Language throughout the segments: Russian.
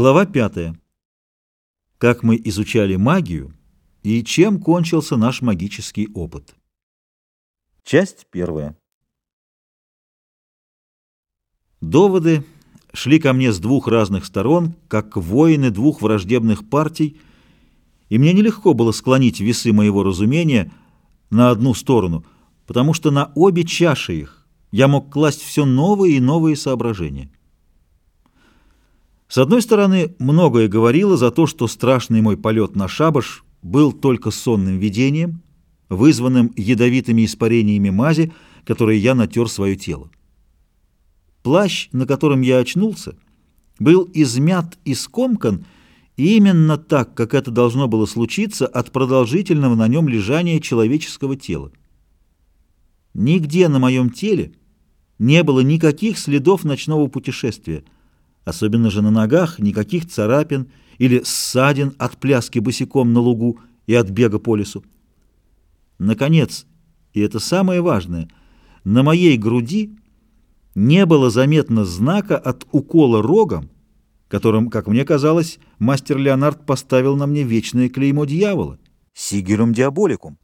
Глава 5. Как мы изучали магию и чем кончился наш магический опыт. Часть первая. Доводы шли ко мне с двух разных сторон, как воины двух враждебных партий, и мне нелегко было склонить весы моего разумения на одну сторону, потому что на обе чаши их я мог класть все новые и новые соображения. С одной стороны, многое говорило за то, что страшный мой полет на шабаш был только сонным видением, вызванным ядовитыми испарениями мази, которые я натер свое тело. Плащ, на котором я очнулся, был измят и скомкан именно так, как это должно было случиться от продолжительного на нем лежания человеческого тела. Нигде на моем теле не было никаких следов ночного путешествия — Особенно же на ногах никаких царапин или ссадин от пляски босиком на лугу и от бега по лесу. Наконец, и это самое важное, на моей груди не было заметно знака от укола рогом, которым, как мне казалось, мастер Леонард поставил на мне вечное клеймо дьявола — сигерум диаболикум.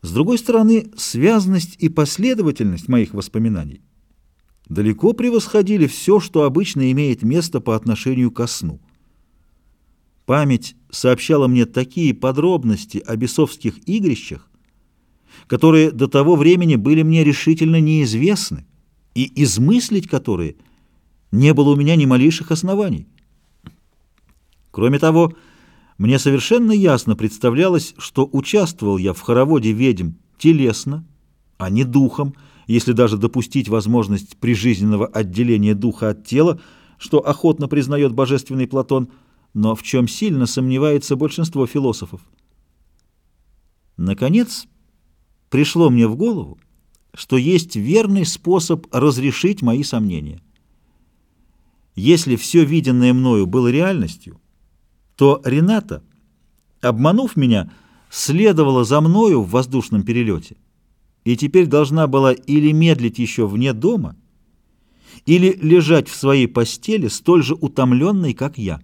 С другой стороны, связность и последовательность моих воспоминаний — далеко превосходили все, что обычно имеет место по отношению ко сну. Память сообщала мне такие подробности о бесовских игрищах, которые до того времени были мне решительно неизвестны, и измыслить которые не было у меня ни малейших оснований. Кроме того, мне совершенно ясно представлялось, что участвовал я в хороводе ведьм телесно, а не духом, если даже допустить возможность прижизненного отделения духа от тела, что охотно признает божественный Платон, но в чем сильно сомневается большинство философов. Наконец, пришло мне в голову, что есть верный способ разрешить мои сомнения. Если все виденное мною было реальностью, то Рената, обманув меня, следовала за мною в воздушном перелете и теперь должна была или медлить еще вне дома, или лежать в своей постели столь же утомленной, как я.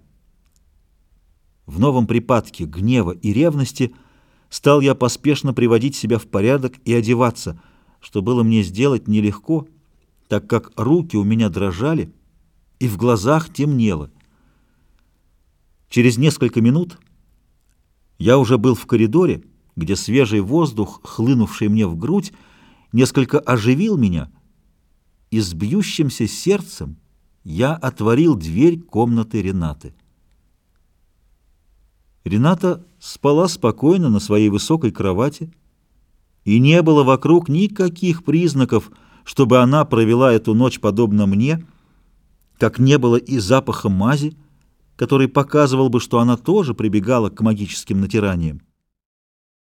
В новом припадке гнева и ревности стал я поспешно приводить себя в порядок и одеваться, что было мне сделать нелегко, так как руки у меня дрожали и в глазах темнело. Через несколько минут я уже был в коридоре, где свежий воздух, хлынувший мне в грудь, несколько оживил меня, и с бьющимся сердцем я отворил дверь комнаты Ренаты. Рената спала спокойно на своей высокой кровати, и не было вокруг никаких признаков, чтобы она провела эту ночь подобно мне, как не было и запаха мази, который показывал бы, что она тоже прибегала к магическим натираниям.